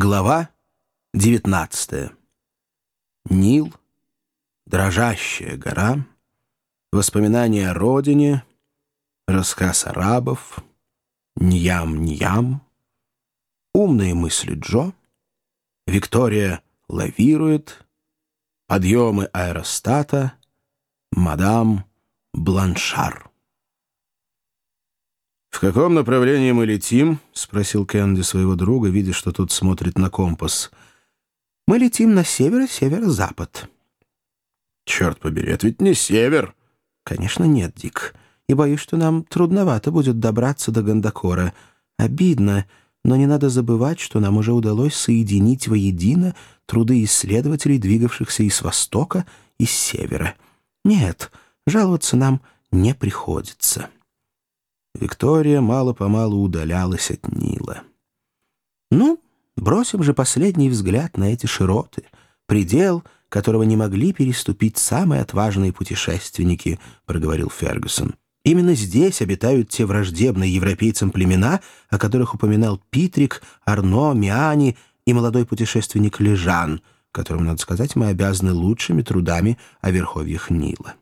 Глава 19. Нил, дрожащая гора, воспоминания о родине, рассказ арабов, ньям-ньям, умные мысли Джо, Виктория лавирует, подъемы аэростата, мадам Бланшар. «В каком направлении мы летим?» — спросил Кенди своего друга, видя, что тот смотрит на компас. «Мы летим на северо-северо-запад». «Черт побери, это ведь не север!» «Конечно нет, Дик. И боюсь, что нам трудновато будет добраться до Гандакора. Обидно, но не надо забывать, что нам уже удалось соединить воедино труды исследователей, двигавшихся и с востока, и с севера. Нет, жаловаться нам не приходится». Виктория мало-помалу удалялась от Нила. «Ну, бросим же последний взгляд на эти широты, предел, которого не могли переступить самые отважные путешественники», — проговорил Фергюсон. «Именно здесь обитают те враждебные европейцам племена, о которых упоминал Питрик, Арно, Миани и молодой путешественник Лежан, которым, надо сказать, мы обязаны лучшими трудами о верховьях Нила».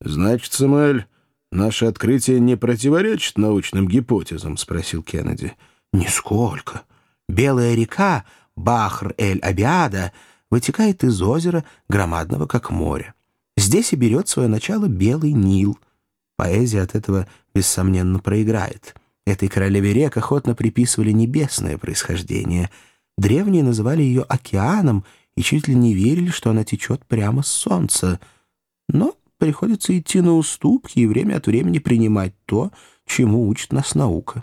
«Значит, Самуэль, «Наше открытие не противоречит научным гипотезам?» — спросил Кеннеди. «Нисколько. Белая река, Бахр-эль-Абиада, вытекает из озера, громадного как море. Здесь и берет свое начало Белый Нил. Поэзия от этого, бессомненно, проиграет. Этой королеве рек охотно приписывали небесное происхождение. Древние называли ее океаном и чуть ли не верили, что она течет прямо с солнца. Но приходится идти на уступки и время от времени принимать то, чему учит нас наука.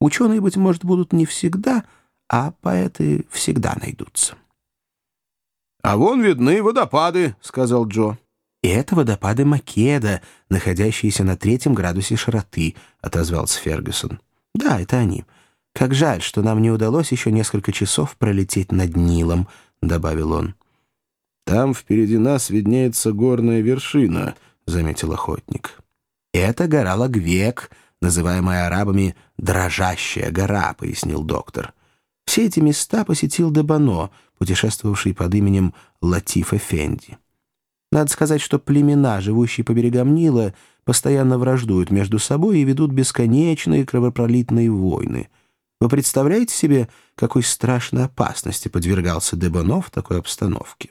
Ученые, быть может, будут не всегда, а поэты всегда найдутся. «А вон видны водопады», — сказал Джо. «И это водопады Македа, находящиеся на третьем градусе широты», — отозвался Фергюсон. «Да, это они. Как жаль, что нам не удалось еще несколько часов пролететь над Нилом», — добавил он. «Там впереди нас виднеется горная вершина», — заметил охотник. «Это гора Лагвек, называемая арабами «дрожащая гора», — пояснил доктор. Все эти места посетил Дебано, путешествовавший под именем Латиф Эфенди. Надо сказать, что племена, живущие по берегам Нила, постоянно враждуют между собой и ведут бесконечные кровопролитные войны. Вы представляете себе, какой страшной опасности подвергался Дебано в такой обстановке?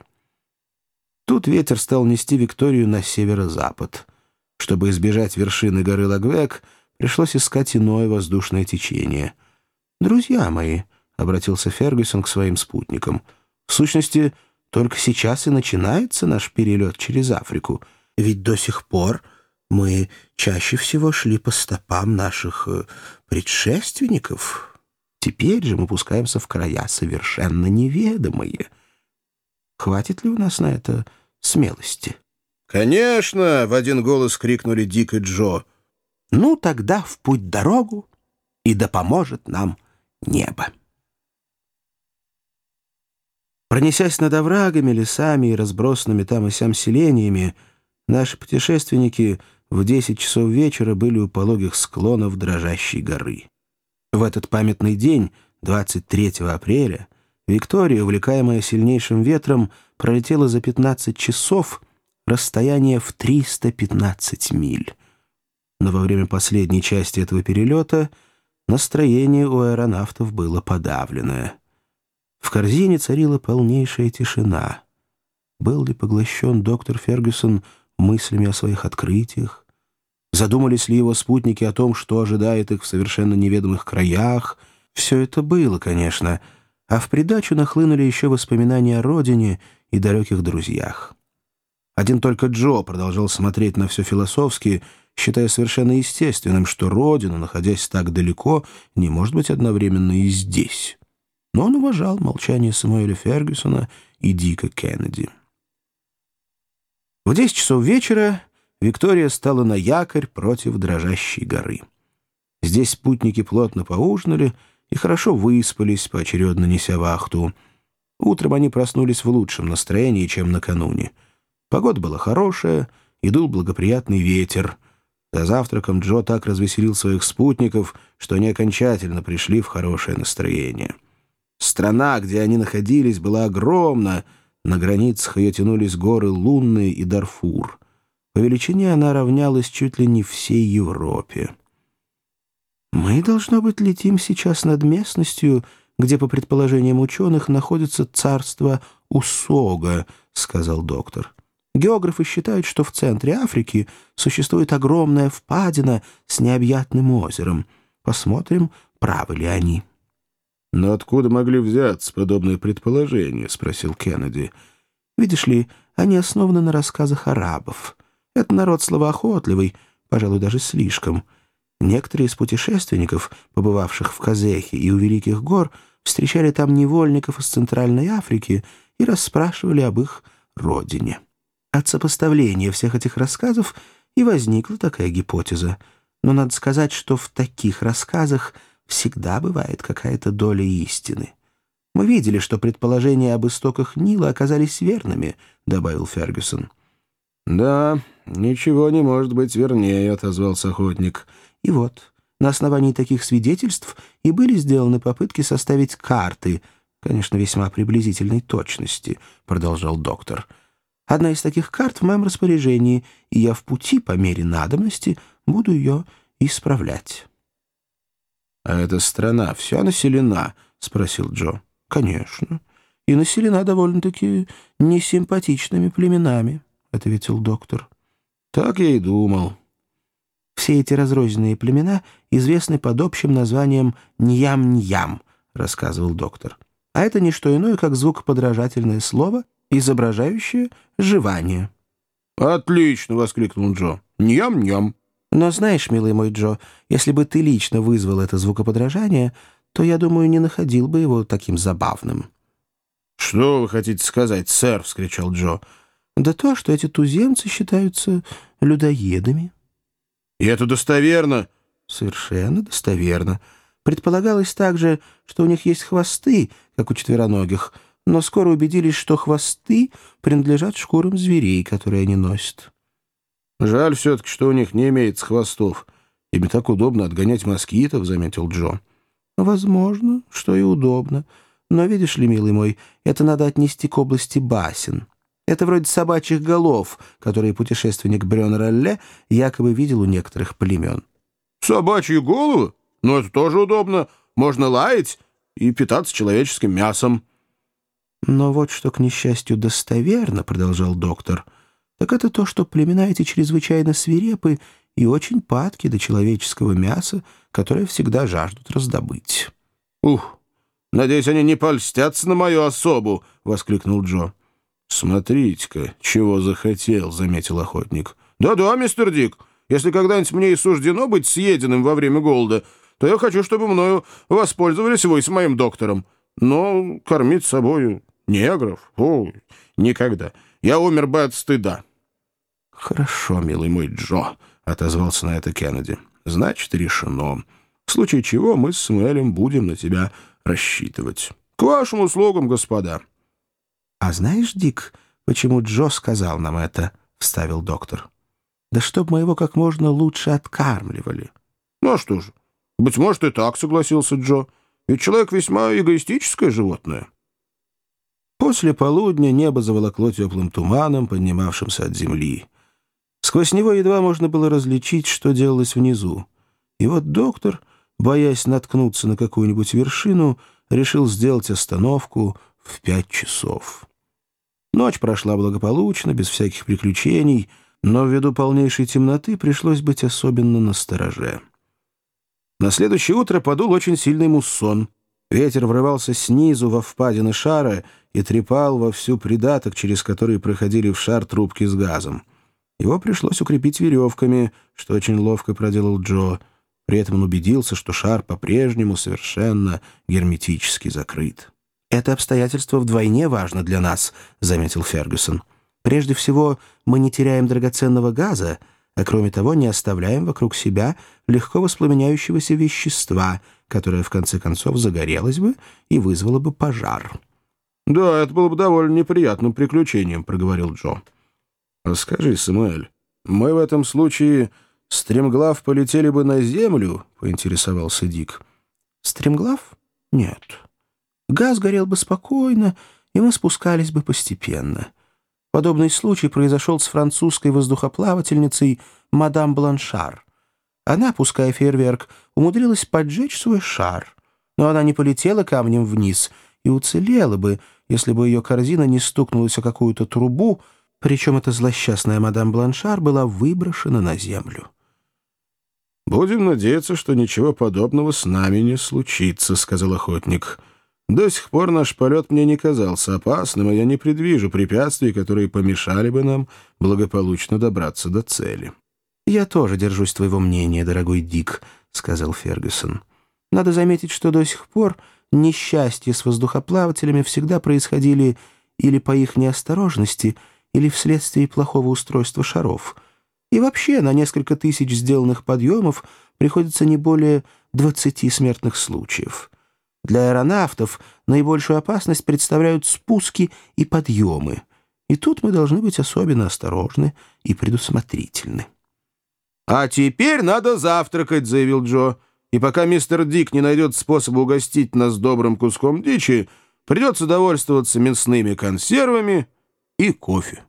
Тут ветер стал нести Викторию на северо-запад. Чтобы избежать вершины горы Лагвек, пришлось искать иное воздушное течение. «Друзья мои», — обратился Фергюсон к своим спутникам, — «в сущности, только сейчас и начинается наш перелет через Африку, ведь до сих пор мы чаще всего шли по стопам наших э, предшественников. Теперь же мы пускаемся в края совершенно неведомые». Хватит ли у нас на это смелости? «Конечно!» — в один голос крикнули Дик и Джо. «Ну, тогда в путь дорогу, и да поможет нам небо». Пронесясь над оврагами, лесами и разбросанными там и сям селениями, наши путешественники в десять часов вечера были у пологих склонов дрожащей горы. В этот памятный день, 23 апреля, Виктория, увлекаемая сильнейшим ветром, пролетела за 15 часов расстояние в 315 миль. Но во время последней части этого перелета настроение у аэронавтов было подавленное. В корзине царила полнейшая тишина. Был ли поглощен доктор Фергюсон мыслями о своих открытиях? Задумались ли его спутники о том, что ожидает их в совершенно неведомых краях? Все это было, конечно, — а в придачу нахлынули еще воспоминания о родине и далеких друзьях. Один только Джо продолжал смотреть на все философски, считая совершенно естественным, что родина, находясь так далеко, не может быть одновременно и здесь. Но он уважал молчание Самуэля Фергюсона и Дика Кеннеди. В десять часов вечера Виктория стала на якорь против дрожащей горы. Здесь спутники плотно поужинали — и хорошо выспались, поочередно неся вахту. Утром они проснулись в лучшем настроении, чем накануне. Погода была хорошая, и дул благоприятный ветер. За завтраком Джо так развеселил своих спутников, что они окончательно пришли в хорошее настроение. Страна, где они находились, была огромна, на границах ее тянулись горы Лунные и Дарфур. По величине она равнялась чуть ли не всей Европе. «Мы, должно быть, летим сейчас над местностью, где, по предположениям ученых, находится царство Усога», — сказал доктор. Географы считают, что в центре Африки существует огромная впадина с необъятным озером. Посмотрим, правы ли они. «Но откуда могли взяться подобные предположения?» — спросил Кеннеди. «Видишь ли, они основаны на рассказах арабов. Это народ словоохотливый, пожалуй, даже слишком. Некоторые из путешественников, побывавших в Казехе и у Великих гор, встречали там невольников из Центральной Африки и расспрашивали об их родине». От сопоставления всех этих рассказов и возникла такая гипотеза. Но надо сказать, что в таких рассказах всегда бывает какая-то доля истины. «Мы видели, что предположения об истоках Нила оказались верными», — добавил Фергюсон. «Да, ничего не может быть вернее», — отозвался охотник. «И вот, на основании таких свидетельств и были сделаны попытки составить карты, конечно, весьма приблизительной точности», — продолжал доктор. Одна из таких карт в моем распоряжении, и я в пути, по мере надобности, буду ее исправлять». «А эта страна вся населена?» — спросил Джо. «Конечно. И населена довольно-таки несимпатичными племенами», — ответил доктор. «Так я и думал». «Все эти разрозненные племена известны под общим названием «ньям-ньям», — рассказывал доктор. «А это не что иное, как звукоподражательное слово — изображающее жевание. «Отлично!» — воскликнул Джо. «Ням-ням!» «Но знаешь, милый мой Джо, если бы ты лично вызвал это звукоподражание, то, я думаю, не находил бы его таким забавным». «Что вы хотите сказать, сэр?» — вскричал Джо. «Да то, что эти туземцы считаются людоедами». «И это достоверно?» «Совершенно достоверно. Предполагалось также, что у них есть хвосты, как у четвероногих, но скоро убедились, что хвосты принадлежат шкурам зверей, которые они носят. «Жаль все-таки, что у них не имеется хвостов. Ими так удобно отгонять москитов», — заметил Джо. «Возможно, что и удобно. Но, видишь ли, милый мой, это надо отнести к области басен. Это вроде собачьих голов, которые путешественник Брён Ролле якобы видел у некоторых племен». «Собачьи головы? Ну, это тоже удобно. Можно лаять и питаться человеческим мясом». «Но вот что, к несчастью, достоверно, — продолжал доктор, — так это то, что племена эти чрезвычайно свирепы и очень падки до человеческого мяса, которое всегда жаждут раздобыть». «Ух, надеюсь, они не польстятся на мою особу!» — воскликнул Джо. «Смотрите-ка, чего захотел», — заметил охотник. «Да-да, мистер Дик, если когда-нибудь мне и суждено быть съеденным во время голода, то я хочу, чтобы мною воспользовались вы с моим доктором. Но кормить собою Негров? О, никогда. Я умер бы от стыда. Хорошо, милый мой Джо, отозвался на это Кеннеди. Значит, решено. В случае чего мы с Самуэлем будем на тебя рассчитывать. К вашим услугам, господа. А знаешь, Дик, почему Джо сказал нам это? Вставил доктор. Да чтоб мы его как можно лучше откармливали. Ну а что же? Быть может, и так согласился Джо. Ведь человек весьма эгоистическое животное. После полудня небо заволокло теплым туманом, поднимавшимся от земли. Сквозь него едва можно было различить, что делалось внизу. И вот доктор, боясь наткнуться на какую-нибудь вершину, решил сделать остановку в пять часов. Ночь прошла благополучно, без всяких приключений, но ввиду полнейшей темноты пришлось быть особенно настороже. На следующее утро подул очень сильный муссон. Ветер врывался снизу во впадины шара и трепал во всю придаток, через который проходили в шар трубки с газом. Его пришлось укрепить веревками, что очень ловко проделал Джо. При этом он убедился, что шар по-прежнему совершенно герметически закрыт. «Это обстоятельство вдвойне важно для нас», — заметил Фергюсон. «Прежде всего, мы не теряем драгоценного газа, а кроме того не оставляем вокруг себя легко воспламеняющегося вещества, которое в конце концов загорелось бы и вызвало бы пожар». «Да, это было бы довольно неприятным приключением», — проговорил Джо. «Скажи, Самуэль, мы в этом случае стремглав полетели бы на землю?» — поинтересовался Дик. «Стремглав? Нет. Газ горел бы спокойно, и мы спускались бы постепенно. Подобный случай произошел с французской воздухоплавательницей мадам Бланшар. Она, пуская фейерверк, умудрилась поджечь свой шар. Но она не полетела камнем вниз и уцелела бы, если бы ее корзина не стукнулась о какую-то трубу, причем эта злосчастная мадам Бланшар была выброшена на землю. «Будем надеяться, что ничего подобного с нами не случится», — сказал охотник. До сих пор наш полет мне не казался опасным, и я не предвижу препятствий, которые помешали бы нам благополучно добраться до цели. «Я тоже держусь твоего мнения, дорогой Дик», — сказал Фергюсон. «Надо заметить, что до сих пор несчастья с воздухоплавателями всегда происходили или по их неосторожности, или вследствие плохого устройства шаров. И вообще на несколько тысяч сделанных подъемов приходится не более 20 смертных случаев». Для аэронавтов наибольшую опасность представляют спуски и подъемы. И тут мы должны быть особенно осторожны и предусмотрительны. «А теперь надо завтракать», — заявил Джо. «И пока мистер Дик не найдет способа угостить нас добрым куском дичи, придется довольствоваться мясными консервами и кофе».